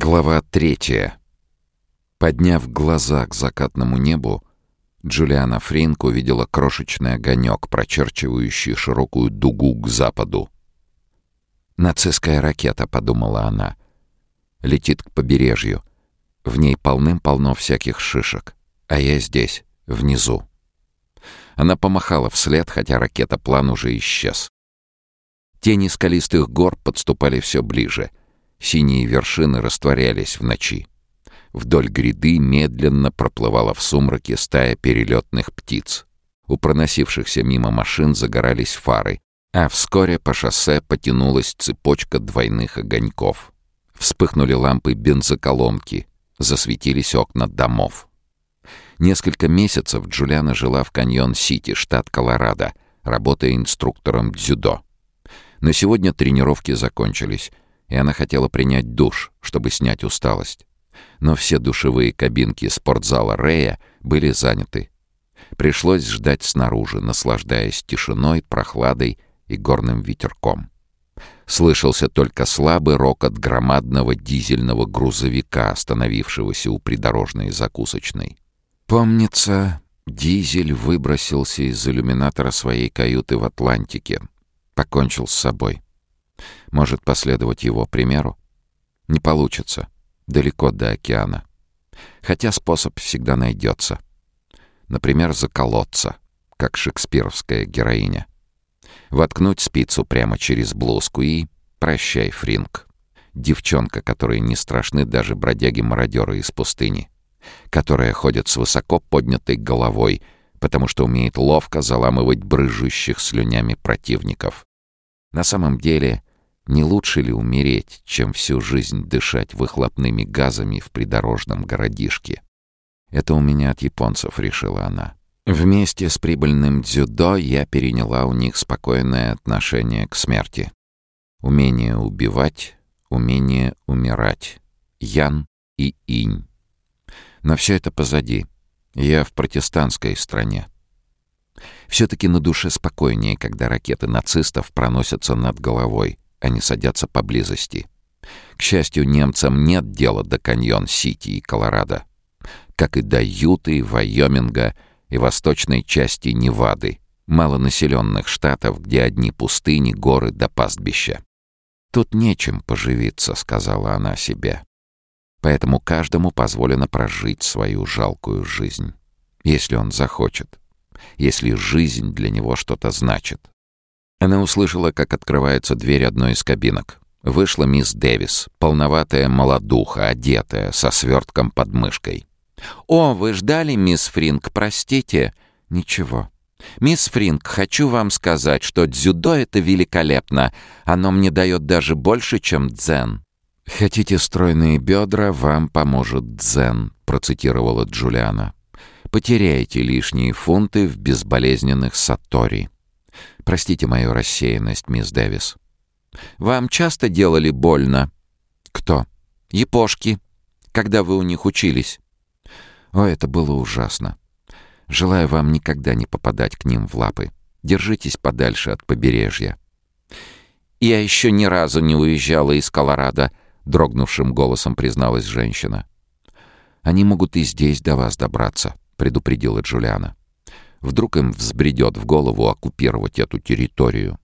Глава третья. Подняв глаза к закатному небу, Джулиана Фринк увидела крошечный огонек, прочерчивающий широкую дугу к западу. «Нацистская ракета», — подумала она. «Летит к побережью. В ней полным-полно всяких шишек. А я здесь, внизу». Она помахала вслед, хотя ракета-план уже исчез. Тени скалистых гор подступали все ближе — Синие вершины растворялись в ночи. Вдоль гряды медленно проплывала в сумраке стая перелетных птиц. У проносившихся мимо машин загорались фары, а вскоре по шоссе потянулась цепочка двойных огоньков. Вспыхнули лампы бензоколонки, засветились окна домов. Несколько месяцев Джулиана жила в Каньон-Сити, штат Колорадо, работая инструктором дзюдо. Но сегодня тренировки закончились — и она хотела принять душ, чтобы снять усталость. Но все душевые кабинки спортзала Рея были заняты. Пришлось ждать снаружи, наслаждаясь тишиной, прохладой и горным ветерком. Слышался только слабый рокот громадного дизельного грузовика, остановившегося у придорожной закусочной. Помнится, дизель выбросился из иллюминатора своей каюты в Атлантике. Покончил с собой. Может последовать его примеру? Не получится. Далеко до океана. Хотя способ всегда найдется. Например, заколоться, как шекспировская героиня. Воткнуть спицу прямо через блузку и... Прощай, Фринг. Девчонка, которой не страшны даже бродяги-мародеры из пустыни. Которая ходит с высоко поднятой головой, потому что умеет ловко заламывать брыжущих слюнями противников. На самом деле, не лучше ли умереть, чем всю жизнь дышать выхлопными газами в придорожном городишке? Это у меня от японцев, решила она. Вместе с прибыльным дзюдо я переняла у них спокойное отношение к смерти. Умение убивать, умение умирать. Ян и инь. Но все это позади. Я в протестантской стране. Все-таки на душе спокойнее, когда ракеты нацистов проносятся над головой, они садятся поблизости. К счастью, немцам нет дела до Каньон-Сити и Колорадо, как и до Юты, Вайоминга и восточной части Невады, малонаселенных штатов, где одни пустыни, горы да пастбища. «Тут нечем поживиться», — сказала она себе. «Поэтому каждому позволено прожить свою жалкую жизнь, если он захочет, если жизнь для него что-то значит. Она услышала, как открывается дверь одной из кабинок. Вышла мисс Дэвис, полноватая молодуха, одетая, со свертком под мышкой. «О, вы ждали, мисс Фринг, простите?» «Ничего». «Мисс Фринг, хочу вам сказать, что дзюдо — это великолепно. Оно мне дает даже больше, чем дзен». «Хотите стройные бедра, вам поможет дзен», — процитировала Джулиана. «Потеряете лишние фунты в безболезненных сатори». Простите мою рассеянность, мисс Дэвис. Вам часто делали больно? Кто? Япошки. Когда вы у них учились? О, это было ужасно. Желаю вам никогда не попадать к ним в лапы. Держитесь подальше от побережья. Я еще ни разу не уезжала из Колорадо, дрогнувшим голосом призналась женщина. Они могут и здесь до вас добраться, предупредила Джулиана. Вдруг им взбредет в голову оккупировать эту территорию.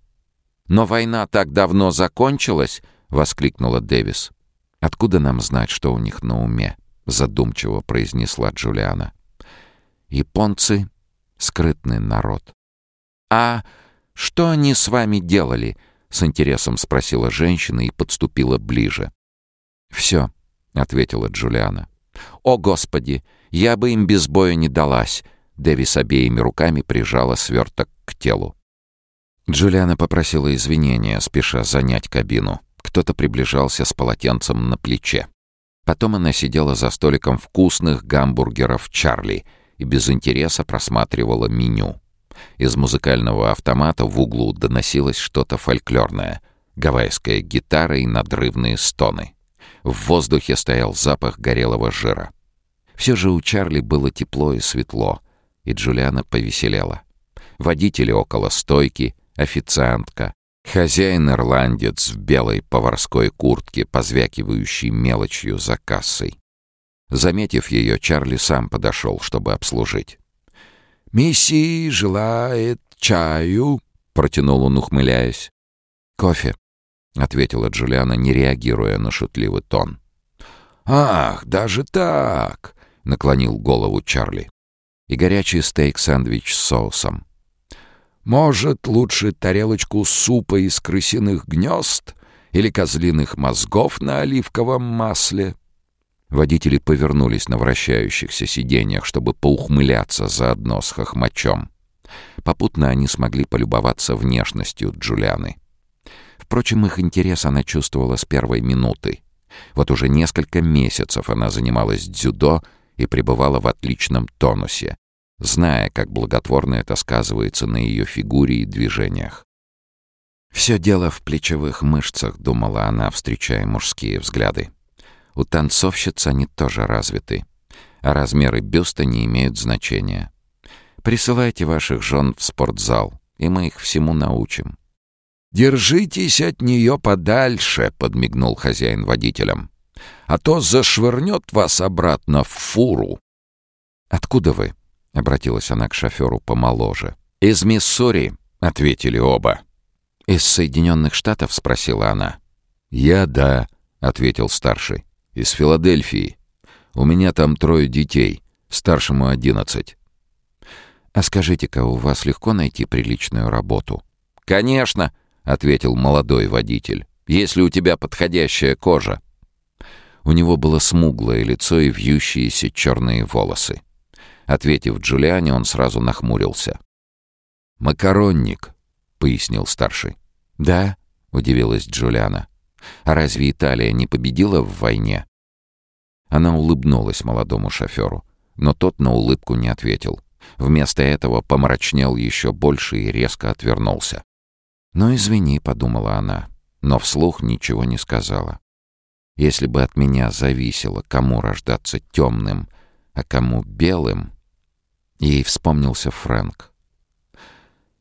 «Но война так давно закончилась!» — воскликнула Дэвис. «Откуда нам знать, что у них на уме?» — задумчиво произнесла Джулиана. «Японцы — скрытный народ». «А что они с вами делали?» — с интересом спросила женщина и подступила ближе. «Все», — ответила Джулиана. «О, Господи! Я бы им без боя не далась!» Дэвис обеими руками прижала сверток к телу. Джулиана попросила извинения, спеша занять кабину. Кто-то приближался с полотенцем на плече. Потом она сидела за столиком вкусных гамбургеров «Чарли» и без интереса просматривала меню. Из музыкального автомата в углу доносилось что-то фольклорное. Гавайская гитара и надрывные стоны. В воздухе стоял запах горелого жира. Все же у Чарли было тепло и светло, и Джулиана повеселела. Водители около стойки, официантка, Хозяин-ирландец в белой поварской куртке, позвякивающей мелочью за кассой. Заметив ее, Чарли сам подошел, чтобы обслужить. «Мисси желает чаю?» — протянул он, ухмыляясь. «Кофе», — ответила Джулиана, не реагируя на шутливый тон. «Ах, даже так!» — наклонил голову Чарли. «И горячий стейк-сэндвич с соусом». «Может, лучше тарелочку супа из крысиных гнезд или козлиных мозгов на оливковом масле?» Водители повернулись на вращающихся сиденьях, чтобы поухмыляться заодно с хохмачом. Попутно они смогли полюбоваться внешностью Джулианы. Впрочем, их интерес она чувствовала с первой минуты. Вот уже несколько месяцев она занималась дзюдо и пребывала в отличном тонусе, зная, как благотворно это сказывается на ее фигуре и движениях. «Все дело в плечевых мышцах», — думала она, встречая мужские взгляды. У танцовщиц они тоже развиты, а размеры бюста не имеют значения. Присылайте ваших жен в спортзал, и мы их всему научим. «Держитесь от нее подальше», — подмигнул хозяин водителям. «А то зашвырнет вас обратно в фуру». «Откуда вы?» — обратилась она к шоферу помоложе. «Из Миссури», — ответили оба. «Из Соединенных Штатов?» — спросила она. «Я да», — ответил старший. «Из Филадельфии. У меня там трое детей, старшему одиннадцать». «А скажите-ка, у вас легко найти приличную работу?» «Конечно», — ответил молодой водитель. «Если у тебя подходящая кожа». У него было смуглое лицо и вьющиеся черные волосы. Ответив Джулиане, он сразу нахмурился. «Макаронник», — пояснил старший. «Да», — удивилась Джулиана. «А разве Италия не победила в войне?» Она улыбнулась молодому шоферу, но тот на улыбку не ответил. Вместо этого помрачнел еще больше и резко отвернулся. «Ну, извини», — подумала она, но вслух ничего не сказала. «Если бы от меня зависело, кому рождаться темным, а кому белым...» Ей вспомнился Фрэнк.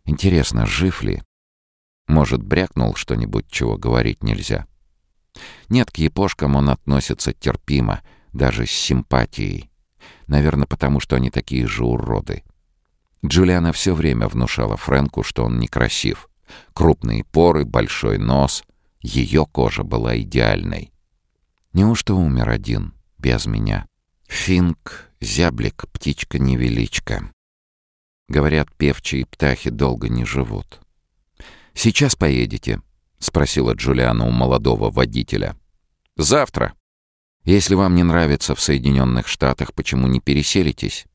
«Интересно, жив ли? Может, брякнул что-нибудь, чего говорить нельзя?» Нет, к епошкам он относится терпимо, даже с симпатией. Наверное, потому что они такие же уроды. Джулиана все время внушала Фрэнку, что он некрасив — Крупные поры, большой нос. Ее кожа была идеальной. Неужто умер один, без меня? Финк, зяблик, птичка-невеличка. Говорят, певчие птахи долго не живут. «Сейчас поедете?» — спросила Джулиана у молодого водителя. «Завтра». «Если вам не нравится в Соединенных Штатах, почему не переселитесь?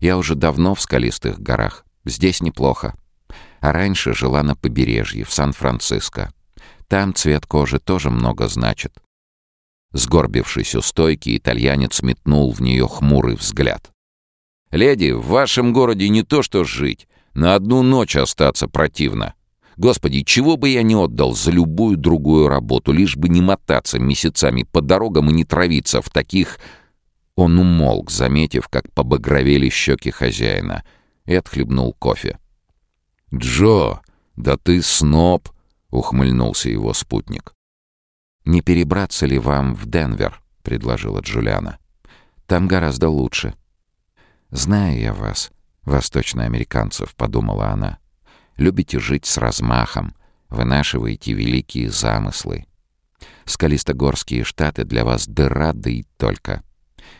Я уже давно в скалистых горах. Здесь неплохо а раньше жила на побережье, в Сан-Франциско. Там цвет кожи тоже много значит. Сгорбившись у стойки, итальянец метнул в нее хмурый взгляд. «Леди, в вашем городе не то что жить, на одну ночь остаться противно. Господи, чего бы я не отдал за любую другую работу, лишь бы не мотаться месяцами по дорогам и не травиться в таких...» Он умолк, заметив, как побагровели щеки хозяина, и отхлебнул кофе. «Джо, да ты сноб!» — ухмыльнулся его спутник. «Не перебраться ли вам в Денвер?» — предложила Джулиана. «Там гораздо лучше». «Знаю я вас, восточноамериканцев», — подумала она. «Любите жить с размахом, вынашиваете великие замыслы. Скалистогорские штаты для вас дыра, да и только.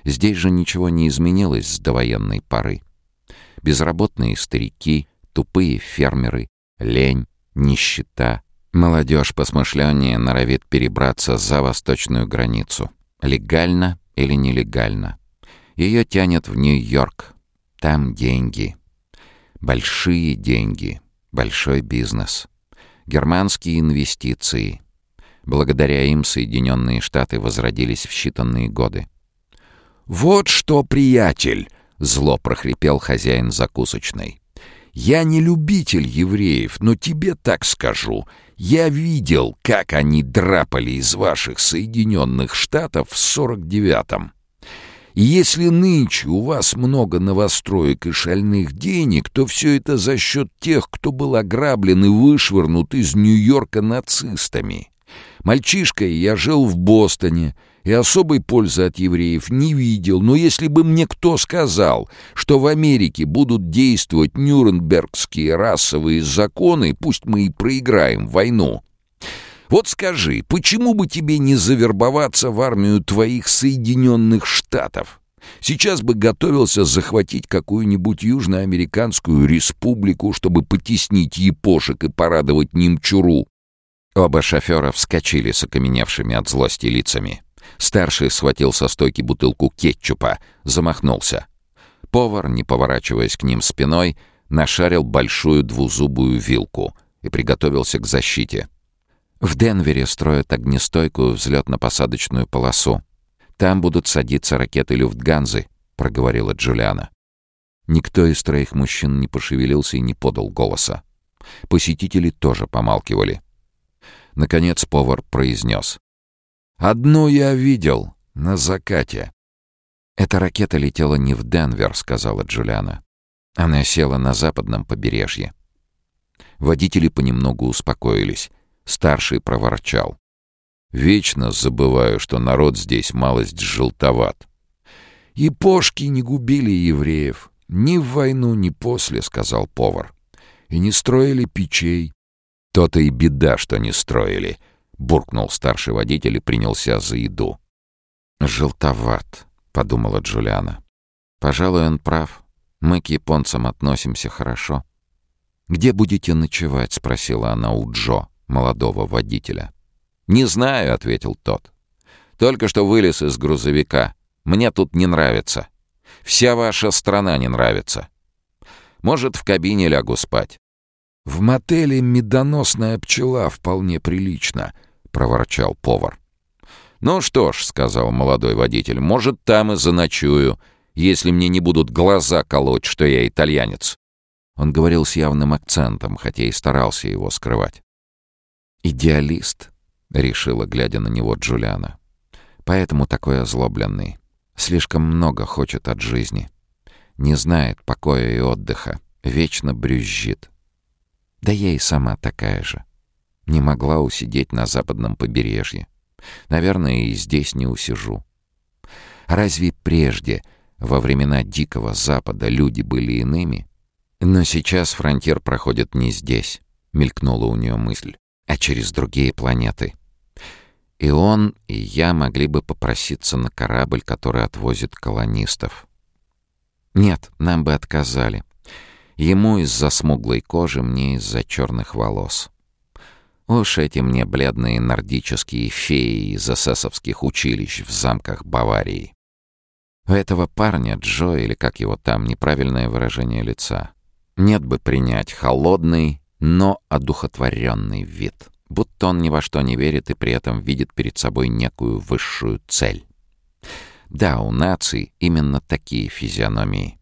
Здесь же ничего не изменилось с довоенной поры. Безработные старики — тупые фермеры, лень, нищета. Молодежь посмышленнее норовит перебраться за восточную границу. Легально или нелегально. Ее тянет в Нью-Йорк. Там деньги. Большие деньги. Большой бизнес. Германские инвестиции. Благодаря им Соединенные Штаты возродились в считанные годы. «Вот что, приятель!» — зло прохрипел хозяин закусочной. Я не любитель евреев, но тебе так скажу. Я видел, как они драпали из ваших Соединенных Штатов в 49-м. И если нынче у вас много новостроек и шальных денег, то все это за счет тех, кто был ограблен и вышвырнут из Нью-Йорка нацистами. Мальчишкой я жил в Бостоне и особой пользы от евреев не видел, но если бы мне кто сказал, что в Америке будут действовать нюрнбергские расовые законы, пусть мы и проиграем войну, вот скажи, почему бы тебе не завербоваться в армию твоих Соединенных Штатов? Сейчас бы готовился захватить какую-нибудь южноамериканскую республику, чтобы потеснить япошек и порадовать немчуру. Оба шофера вскочили с окаменевшими от злости лицами. Старший схватил со стойки бутылку кетчупа, замахнулся. Повар, не поворачиваясь к ним спиной, нашарил большую двузубую вилку и приготовился к защите. В Денвере строят огнестойкую взлетно-посадочную полосу. Там будут садиться ракеты Люфтганзы», — проговорила Джулиана. Никто из троих мужчин не пошевелился и не подал голоса. Посетители тоже помалкивали. Наконец повар произнес. «Одну я видел на закате». «Эта ракета летела не в Денвер», — сказала Джулиана. Она села на западном побережье. Водители понемногу успокоились. Старший проворчал. «Вечно забываю, что народ здесь малость желтоват». «И пошки не губили евреев. Ни в войну, ни после», — сказал повар. «И не строили печей». «То-то и беда, что не строили», — буркнул старший водитель и принялся за еду. «Желтоват», — подумала Джулиана. «Пожалуй, он прав. Мы к японцам относимся хорошо». «Где будете ночевать?» — спросила она у Джо молодого водителя. «Не знаю», — ответил тот. «Только что вылез из грузовика. Мне тут не нравится. Вся ваша страна не нравится. Может, в кабине лягу спать». «В мотеле медоносная пчела вполне прилично», — проворчал повар. «Ну что ж», — сказал молодой водитель, — «может, там и заночую, если мне не будут глаза колоть, что я итальянец». Он говорил с явным акцентом, хотя и старался его скрывать. «Идеалист», — решила, глядя на него Джулиана. «Поэтому такой озлобленный. Слишком много хочет от жизни. Не знает покоя и отдыха. Вечно брюзжит. Да я и сама такая же. Не могла усидеть на западном побережье. Наверное, и здесь не усижу. Разве прежде, во времена Дикого Запада, люди были иными? Но сейчас фронтир проходит не здесь, мелькнула у нее мысль а через другие планеты. И он, и я могли бы попроситься на корабль, который отвозит колонистов. Нет, нам бы отказали. Ему из-за смуглой кожи, мне из-за черных волос. Уж эти мне бледные нордические феи из эсэсовских училищ в замках Баварии. У этого парня, Джо, или как его там, неправильное выражение лица. Нет бы принять холодный, но одухотворенный вид, будто он ни во что не верит и при этом видит перед собой некую высшую цель. Да, у наций именно такие физиономии.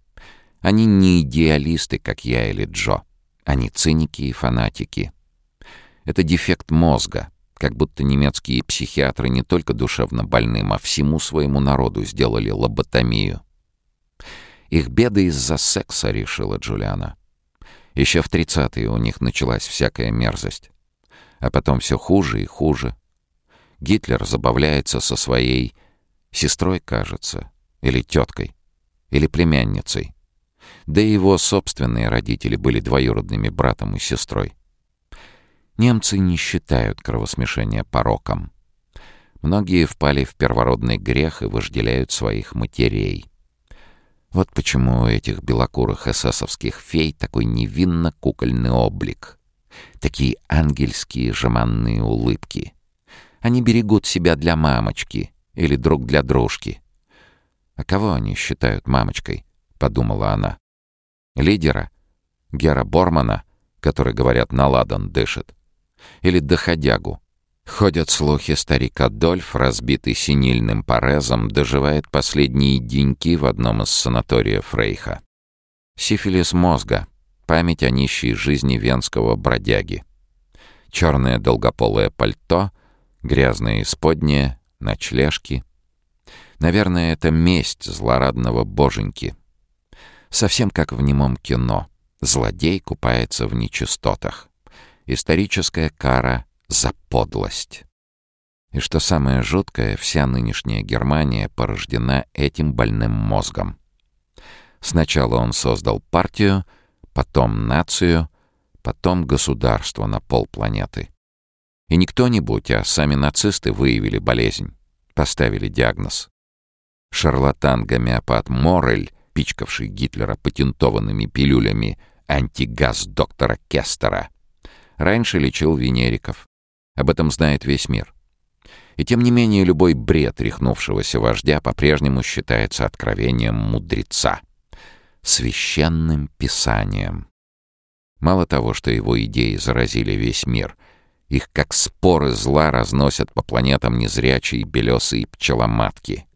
Они не идеалисты, как я или Джо. Они циники и фанатики. Это дефект мозга, как будто немецкие психиатры не только душевно больным, а всему своему народу сделали лоботомию. Их беды из-за секса, решила Джулиана. Еще в тридцатые у них началась всякая мерзость. А потом все хуже и хуже. Гитлер забавляется со своей сестрой, кажется, или теткой, или племянницей. Да и его собственные родители были двоюродными братом и сестрой. Немцы не считают кровосмешение пороком. Многие впали в первородный грех и вожделяют своих матерей. Вот почему у этих белокурых эсэсовских фей такой невинно-кукольный облик. Такие ангельские жеманные улыбки. Они берегут себя для мамочки или друг для дружки. «А кого они считают мамочкой?» — подумала она. «Лидера? Гера Бормана, который, говорят, на ладан дышит? Или доходягу, Ходят слухи, старик Адольф, разбитый синильным порезом, доживает последние деньки в одном из санаториев Рейха. Сифилис мозга, память о нищей жизни венского бродяги. Черное долгополое пальто, грязные исподние, ночлежки. Наверное, это месть злорадного боженьки. Совсем как в немом кино. Злодей купается в нечистотах. Историческая кара за подлость. И что самое жуткое, вся нынешняя Германия порождена этим больным мозгом. Сначала он создал партию, потом нацию, потом государство на полпланеты. И не кто-нибудь, а сами нацисты выявили болезнь, поставили диагноз. Шарлатан-гомеопат Моррель, пичкавший Гитлера патентованными пилюлями антигаз доктора Кестера, раньше лечил венериков. Об этом знает весь мир. И тем не менее любой бред рехнувшегося вождя по-прежнему считается откровением мудреца, священным писанием. Мало того, что его идеи заразили весь мир, их как споры зла разносят по планетам незрячие белесые пчеломатки.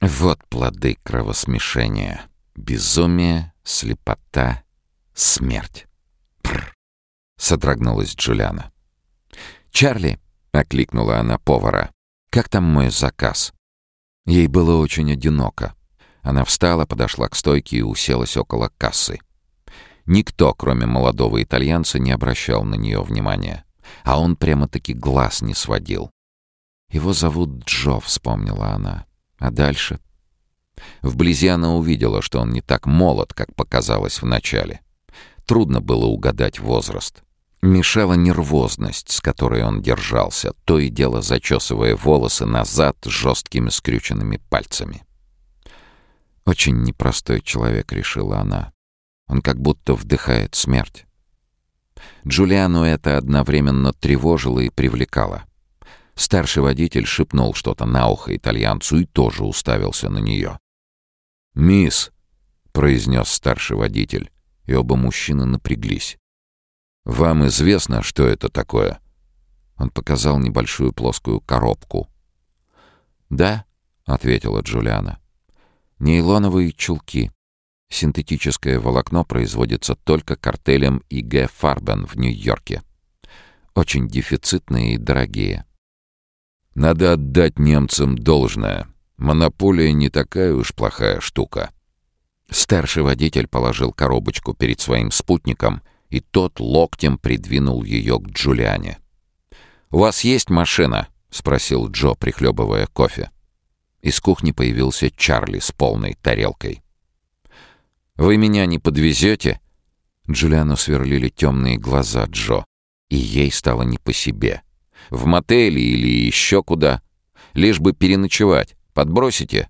Вот плоды кровосмешения. Безумие, слепота, смерть. Содрогнулась Джулиана. «Чарли!» — окликнула она повара. «Как там мой заказ?» Ей было очень одиноко. Она встала, подошла к стойке и уселась около кассы. Никто, кроме молодого итальянца, не обращал на нее внимания. А он прямо-таки глаз не сводил. «Его зовут Джо», — вспомнила она. «А дальше?» Вблизи она увидела, что он не так молод, как показалось вначале. Трудно было угадать возраст. Мешала нервозность, с которой он держался, то и дело зачесывая волосы назад жесткими скрюченными пальцами. «Очень непростой человек», — решила она. Он как будто вдыхает смерть. Джулиану это одновременно тревожило и привлекало. Старший водитель шепнул что-то на ухо итальянцу и тоже уставился на нее. «Мисс», — произнес старший водитель, и оба мужчины напряглись. «Вам известно, что это такое?» Он показал небольшую плоскую коробку. «Да», — ответила Джулиана. «Нейлоновые чулки. Синтетическое волокно производится только картелем ИГ Фарбен в Нью-Йорке. Очень дефицитные и дорогие. Надо отдать немцам должное. Монополия не такая уж плохая штука. Старший водитель положил коробочку перед своим спутником, и тот локтем придвинул ее к Джулиане. «У вас есть машина?» — спросил Джо, прихлебывая кофе. Из кухни появился Чарли с полной тарелкой. «Вы меня не подвезете?» Джулиану сверлили темные глаза Джо, и ей стало не по себе. «В мотеле или еще куда? Лишь бы переночевать. Подбросите?»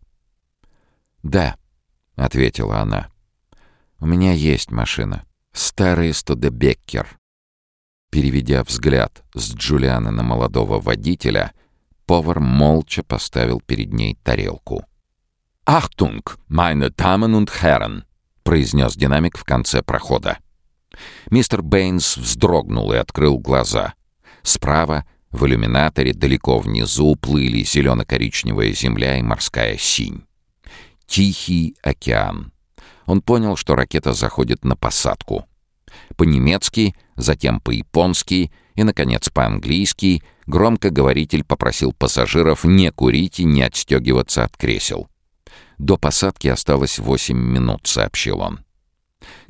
«Да», — ответила она. «У меня есть машина. Старый Студебеккер». Переведя взгляд с Джулиана на молодого водителя, повар молча поставил перед ней тарелку. «Achtung, meine Damen und Herren!» произнес динамик в конце прохода. Мистер Бэйнс вздрогнул и открыл глаза. Справа, в иллюминаторе, далеко внизу, плыли зелено-коричневая земля и морская синь. Тихий океан. Он понял, что ракета заходит на посадку. По-немецки, затем по-японски и, наконец, по-английски громкоговоритель попросил пассажиров не курить и не отстегиваться от кресел. До посадки осталось восемь минут, сообщил он.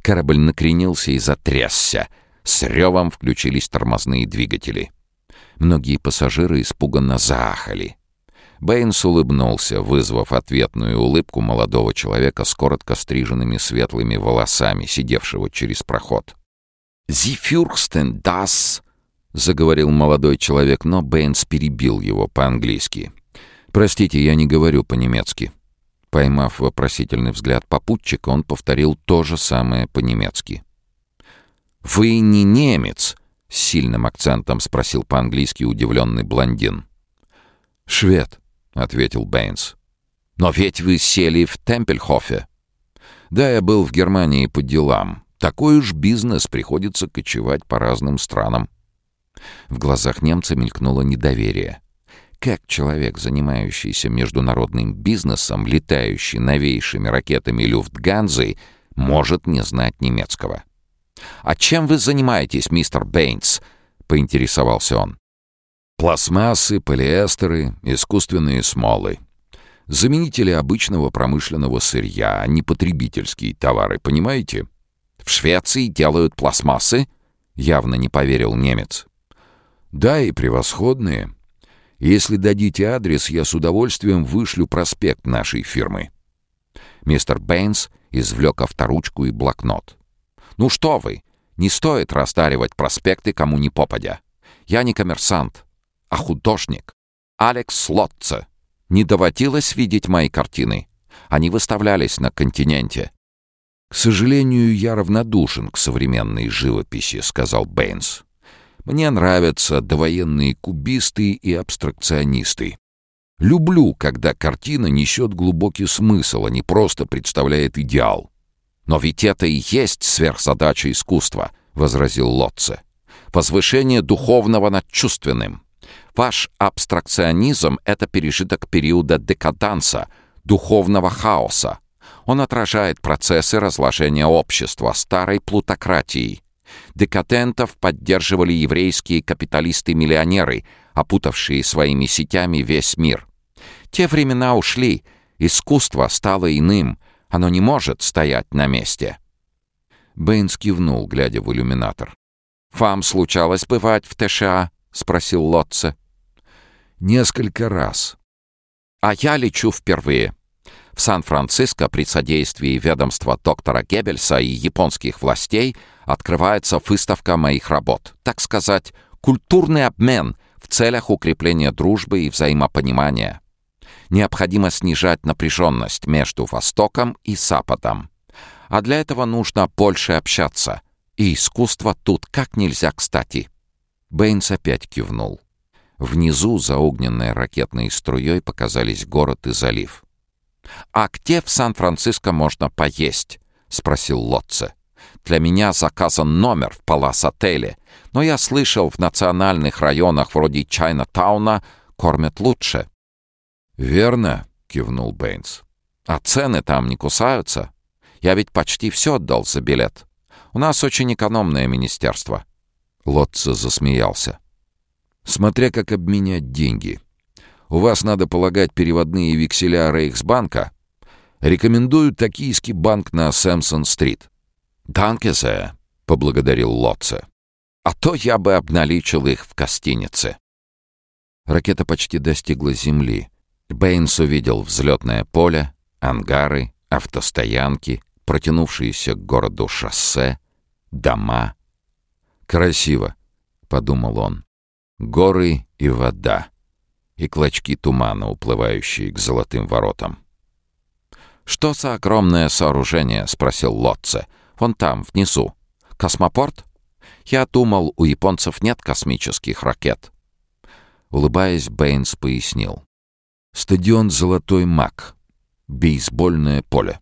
Корабль накренился и затрясся. С ревом включились тормозные двигатели. Многие пассажиры испуганно заахали. Бэйнс улыбнулся, вызвав ответную улыбку молодого человека с коротко стриженными светлыми волосами, сидевшего через проход. «Sie fürchten, dass!» — заговорил молодой человек, но Бэйнс перебил его по-английски. «Простите, я не говорю по-немецки». Поймав вопросительный взгляд попутчика, он повторил то же самое по-немецки. «Вы не немец?» — с сильным акцентом спросил по-английски удивленный блондин. «Швед», — ответил Бэйнс. «Но ведь вы сели в Темпельхофе». «Да, я был в Германии по делам. Такой уж бизнес, приходится кочевать по разным странам». В глазах немца мелькнуло недоверие. Как человек, занимающийся международным бизнесом, летающий новейшими ракетами Люфтганзы, может не знать немецкого? «А чем вы занимаетесь, мистер Бэйнс?» — поинтересовался он. «Пластмассы, полиэстеры, искусственные смолы. Заменители обычного промышленного сырья, а не потребительские товары, понимаете? В Швеции делают пластмассы? Явно не поверил немец. Да, и превосходные. Если дадите адрес, я с удовольствием вышлю проспект нашей фирмы. Мистер Бэйнс извлек авторучку и блокнот. «Ну что вы, не стоит расдаривать проспекты кому ни попадя. Я не коммерсант, а художник. Алекс Лотце. Не доводилось видеть мои картины. Они выставлялись на континенте. «К сожалению, я равнодушен к современной живописи», — сказал Бэйнс. «Мне нравятся довоенные кубисты и абстракционисты. Люблю, когда картина несет глубокий смысл, а не просто представляет идеал». «Но ведь это и есть сверхзадача искусства», — возразил Лотце. «Возвышение духовного над чувственным. Ваш абстракционизм — это пережиток периода декаданса, духовного хаоса. Он отражает процессы разложения общества, старой плутократии. Декадентов поддерживали еврейские капиталисты-миллионеры, опутавшие своими сетями весь мир. Те времена ушли, искусство стало иным, оно не может стоять на месте. Бэйнс кивнул, глядя в иллюминатор. «Вам случалось бывать в ТША?» — спросил Лотце. Несколько раз. А я лечу впервые. В Сан-Франциско при содействии ведомства доктора Геббельса и японских властей открывается выставка моих работ. Так сказать, культурный обмен в целях укрепления дружбы и взаимопонимания. Необходимо снижать напряженность между Востоком и Западом. А для этого нужно больше общаться. И искусство тут как нельзя кстати. Бэйнс опять кивнул. Внизу, за огненной ракетной струей, показались город и залив. «А где в Сан-Франциско можно поесть?» — спросил Лотце. «Для меня заказан номер в Палас-отеле, но я слышал, в национальных районах вроде Чайна-тауна кормят лучше». «Верно», — кивнул Бэйнс. «А цены там не кусаются? Я ведь почти все отдал за билет. У нас очень экономное министерство». Лотце засмеялся смотря как обменять деньги. У вас, надо полагать, переводные векселя Рейхсбанка. Рекомендую токийский банк на Сэмпсон-стрит». «Данкезе», — поблагодарил Лотце. «А то я бы обналичил их в гостинице». Ракета почти достигла земли. Бэйнс увидел взлетное поле, ангары, автостоянки, протянувшиеся к городу шоссе, дома. «Красиво», — подумал он. Горы и вода. И клочки тумана, уплывающие к золотым воротам. «Что за огромное сооружение?» — спросил Лотце. «Вон там, внизу. Космопорт? Я думал, у японцев нет космических ракет». Улыбаясь, Бэйнс пояснил. «Стадион «Золотой маг». Бейсбольное поле».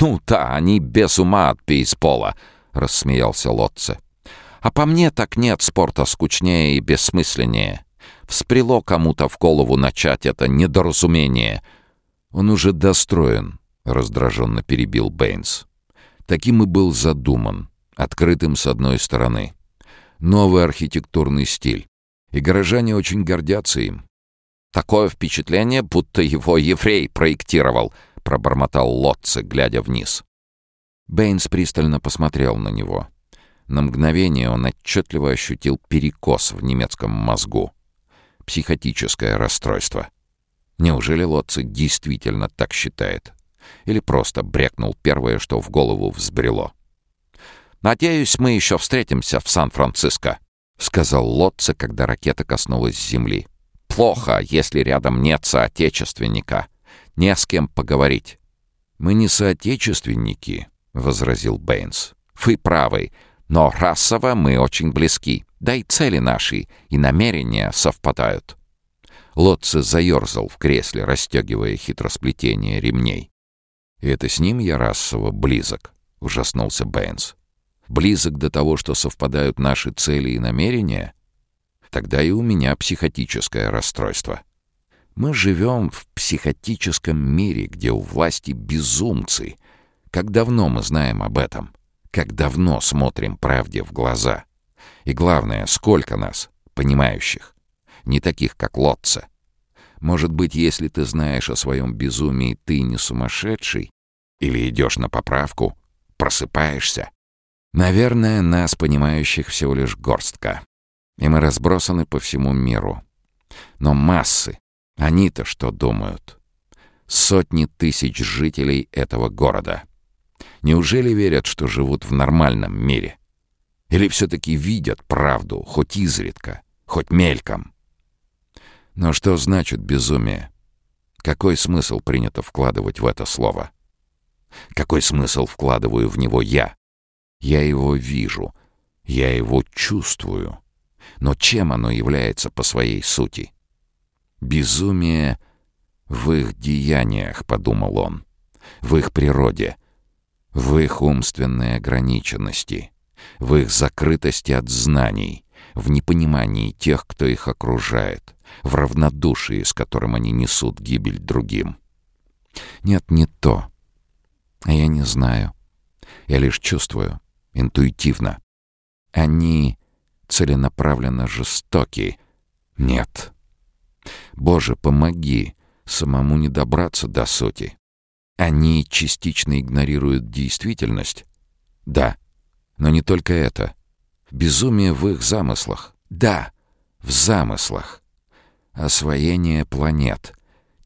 «Ну да, они без ума от бейсбола», — рассмеялся Лотце. А по мне так нет спорта скучнее и бессмысленнее. Взбрело кому-то в голову начать это недоразумение. Он уже достроен, раздраженно перебил Бэйнс. Таким и был задуман, открытым с одной стороны. Новый архитектурный стиль. И горожане очень гордятся им. «Такое впечатление, будто его еврей проектировал», — пробормотал Лотце, глядя вниз. Бэйнс пристально посмотрел на него. На мгновение он отчетливо ощутил перекос в немецком мозгу. Психотическое расстройство. Неужели Лотце действительно так считает? Или просто брякнул первое, что в голову взбрело? «Надеюсь, мы еще встретимся в Сан-Франциско», — сказал Лотце, когда ракета коснулась земли. «Плохо, если рядом нет соотечественника. Не с кем поговорить». «Мы не соотечественники», — возразил Бэйнс. «Вы правы. Но расово мы очень близки, да и цели наши, и намерения совпадают». Лотце заерзал в кресле, расстегивая хитросплетение ремней. «И это с ним я расово близок», — ужаснулся Бэйнс. «Близок до того, что совпадают наши цели и намерения? Тогда и у меня психотическое расстройство. Мы живем в психотическом мире, где у власти безумцы. Как давно мы знаем об этом?» Как давно смотрим правде в глаза. И главное, сколько нас, понимающих. Не таких, как Лотца. Может быть, если ты знаешь о своем безумии, ты не сумасшедший? Или идешь на поправку? Просыпаешься? Наверное, нас, понимающих, всего лишь горстка. И мы разбросаны по всему миру. Но массы, они-то что думают? Сотни тысяч жителей этого города. Неужели верят, что живут в нормальном мире? Или все-таки видят правду, хоть изредка, хоть мельком? Но что значит безумие? Какой смысл принято вкладывать в это слово? Какой смысл вкладываю в него я? Я его вижу, я его чувствую. Но чем оно является по своей сути? Безумие в их деяниях, подумал он, в их природе, в их умственной ограниченности, в их закрытости от знаний, в непонимании тех, кто их окружает, в равнодушии, с которым они несут гибель другим. Нет, не то. А я не знаю. Я лишь чувствую, интуитивно. Они целенаправленно жестоки. Нет. Боже, помоги самому не добраться до сути. Они частично игнорируют действительность. Да, но не только это. Безумие в их замыслах. Да, в замыслах. Освоение планет.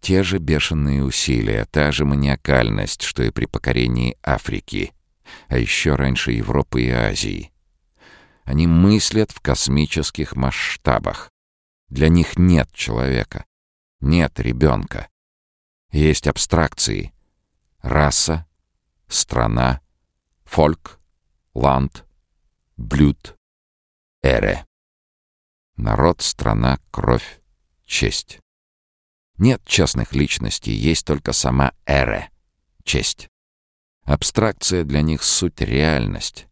Те же бешеные усилия, та же маниакальность, что и при покорении Африки. А еще раньше Европы и Азии. Они мыслят в космических масштабах. Для них нет человека. Нет ребенка. Есть абстракции. Раса, страна, фольк, ланд, блюд, эре. Народ, страна, кровь, честь. Нет частных личностей, есть только сама эре, честь. Абстракция для них суть реальность.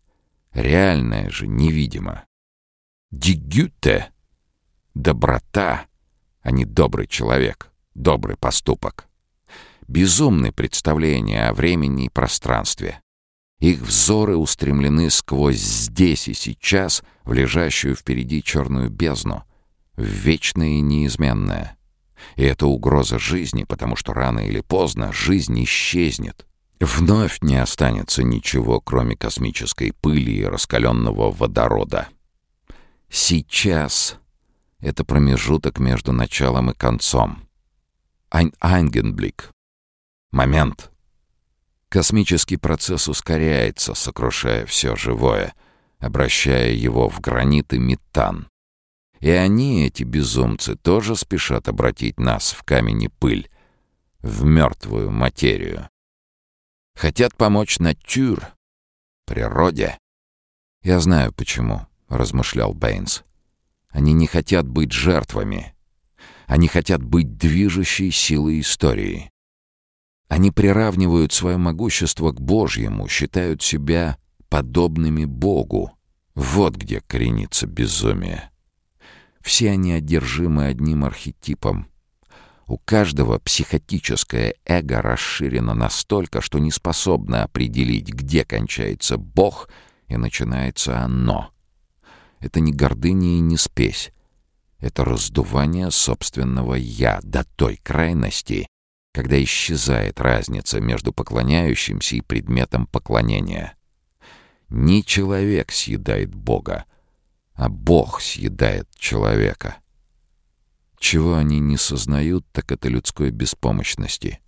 Реальная же невидима. Дигюте — доброта, а не добрый человек, добрый поступок. Безумные представления о времени и пространстве. Их взоры устремлены сквозь здесь и сейчас в лежащую впереди черную бездну, в вечное и неизменное. И это угроза жизни, потому что рано или поздно жизнь исчезнет. Вновь не останется ничего, кроме космической пыли и раскаленного водорода. Сейчас — это промежуток между началом и концом. Ein Eingenblick. Момент. Космический процесс ускоряется, сокрушая все живое, обращая его в гранит и метан. И они, эти безумцы, тоже спешат обратить нас в камень и пыль, в мертвую материю. Хотят помочь натюр, природе. «Я знаю, почему», — размышлял Бэйнс. «Они не хотят быть жертвами. Они хотят быть движущей силой истории. Они приравнивают свое могущество к Божьему, считают себя подобными Богу. Вот где коренится безумие. Все они одержимы одним архетипом. У каждого психотическое эго расширено настолько, что не способно определить, где кончается Бог и начинается оно. Это не гордыня и не спесь. Это раздувание собственного «я» до той крайности, когда исчезает разница между поклоняющимся и предметом поклонения. Не человек съедает Бога, а Бог съедает человека. Чего они не сознают, так это людской беспомощности.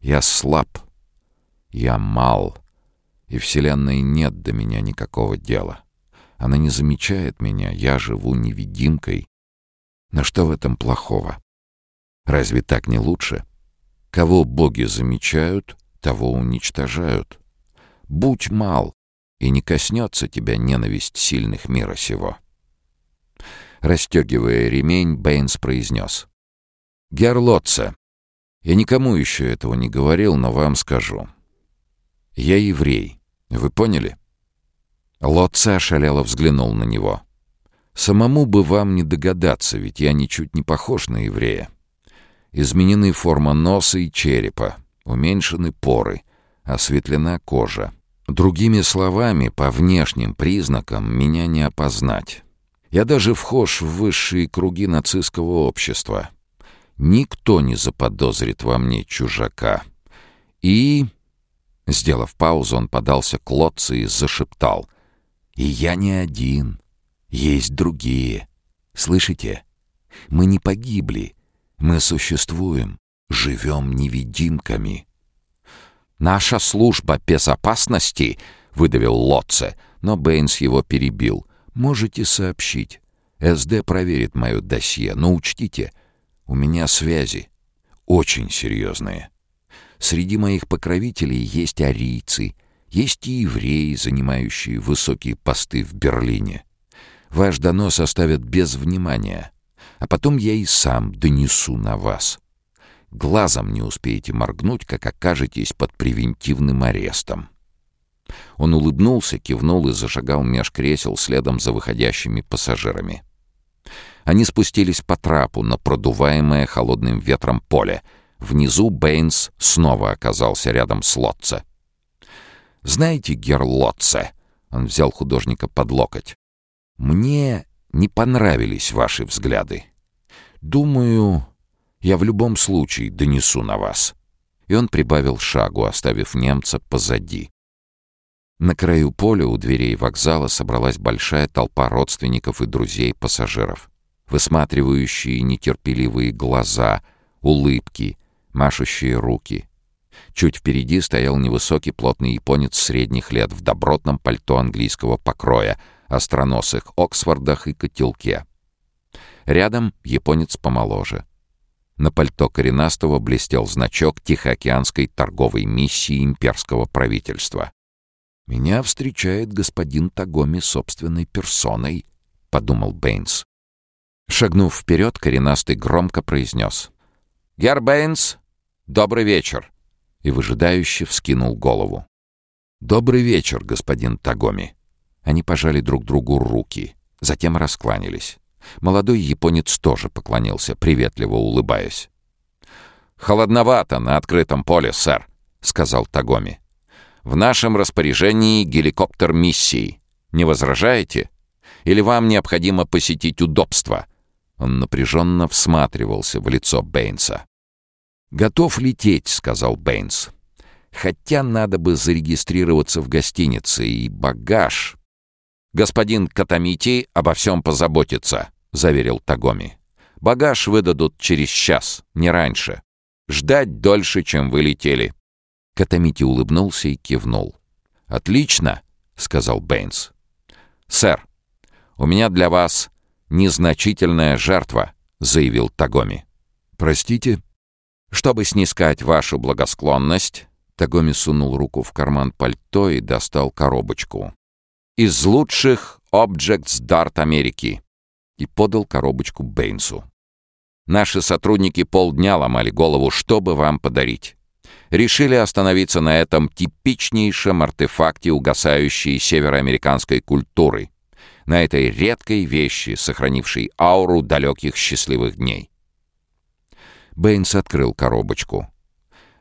Я слаб, я мал, и Вселенной нет до меня никакого дела. Она не замечает меня, я живу невидимкой. Но что в этом плохого? Разве так не лучше? Кого боги замечают, того уничтожают. Будь мал, и не коснется тебя ненависть сильных мира сего. Растегивая ремень, Бэйнс произнес. «Герлотце, я никому еще этого не говорил, но вам скажу. Я еврей, вы поняли?» Лотце ошалело взглянул на него. «Самому бы вам не догадаться, ведь я ничуть не похож на еврея. Изменены форма носа и черепа, уменьшены поры, осветлена кожа. Другими словами, по внешним признакам меня не опознать. Я даже вхож в высшие круги нацистского общества. Никто не заподозрит во мне чужака. И...» Сделав паузу, он подался к лодце и зашептал. «И я не один. Есть другие. Слышите? Мы не погибли. Мы существуем. Живем невидимками». «Наша служба безопасности», — выдавил Лотце, но Бэйнс его перебил. «Можете сообщить. СД проверит мое досье, но учтите, у меня связи. Очень серьезные. Среди моих покровителей есть арийцы, есть и евреи, занимающие высокие посты в Берлине. Ваш донос оставят без внимания, а потом я и сам донесу на вас. Глазом не успеете моргнуть, как окажетесь под превентивным арестом. Он улыбнулся, кивнул и зашагал меж кресел следом за выходящими пассажирами. Они спустились по трапу на продуваемое холодным ветром поле. Внизу Бэйнс снова оказался рядом с Лотце. «Знаете, Гер Лотце?» — он взял художника под локоть. «Мне не понравились ваши взгляды. Думаю, я в любом случае донесу на вас». И он прибавил шагу, оставив немца позади. На краю поля у дверей вокзала собралась большая толпа родственников и друзей пассажиров, высматривающие нетерпеливые глаза, улыбки, машущие руки. Чуть впереди стоял невысокий плотный японец средних лет в добротном пальто английского покроя, остроносых Оксфордах и котелке. Рядом японец помоложе. На пальто коренастого блестел значок Тихоокеанской торговой миссии имперского правительства. «Меня встречает господин Тагоми собственной персоной», — подумал Бэйнс. Шагнув вперед, коренастый громко произнес. «Герр Бэйнс, добрый вечер!» и выжидающе вскинул голову. «Добрый вечер, господин Тагоми!» Они пожали друг другу руки, затем раскланялись. Молодой японец тоже поклонился, приветливо улыбаясь. «Холодновато на открытом поле, сэр», — сказал Тагоми. «В нашем распоряжении геликоптер миссии. Не возражаете? Или вам необходимо посетить удобства?» Он напряженно всматривался в лицо Бэйнса. «Готов лететь», — сказал Бэйнс. «Хотя надо бы зарегистрироваться в гостинице, и багаж...» «Господин Катамити обо всем позаботится», — заверил Тагоми. «Багаж выдадут через час, не раньше. Ждать дольше, чем вы летели». Катамити улыбнулся и кивнул. «Отлично», — сказал Бэйнс. «Сэр, у меня для вас незначительная жертва», — заявил Тагоми. «Простите?» «Чтобы снискать вашу благосклонность», Тагоми сунул руку в карман пальто и достал коробочку. «Из лучших Objects Dart Америки» и подал коробочку Бэйнсу. «Наши сотрудники полдня ломали голову, чтобы вам подарить. Решили остановиться на этом типичнейшем артефакте угасающей североамериканской культуры, на этой редкой вещи, сохранившей ауру далеких счастливых дней. Бэйнс открыл коробочку.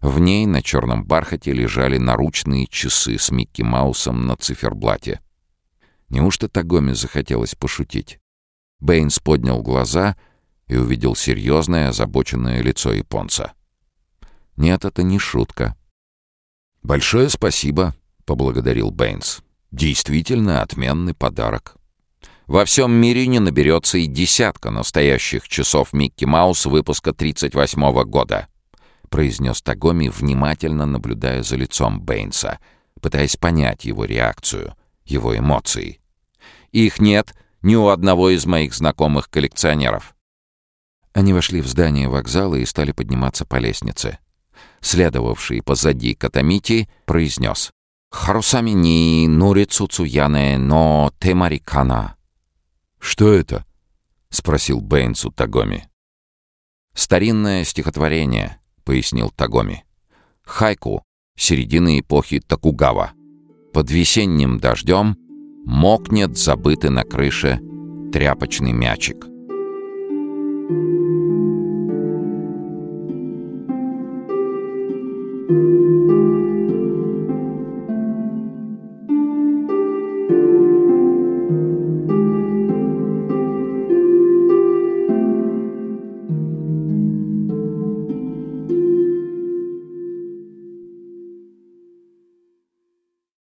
В ней на черном бархате лежали наручные часы с Микки Маусом на циферблате. Неужто Тагоми захотелось пошутить? Бэйнс поднял глаза и увидел серьезное озабоченное лицо японца. Нет, это не шутка. «Большое спасибо», — поблагодарил Бэйнс. «Действительно отменный подарок». Во всем мире не наберется и десятка настоящих часов Микки Маус выпуска 38 -го года», — произнес Тагоми, внимательно наблюдая за лицом Бэйнса, пытаясь понять его реакцию, его эмоции. «Их нет ни у одного из моих знакомых коллекционеров». Они вошли в здание вокзала и стали подниматься по лестнице. Следовавший позади Катамити произнес «Харусами ни нурицуцуяне но темарикана». «Что это?» — спросил Бэйнс у Тагоми. «Старинное стихотворение», — пояснил Тагоми. «Хайку середины эпохи Токугава. Под весенним дождем мокнет забытый на крыше тряпочный мячик. Thank you.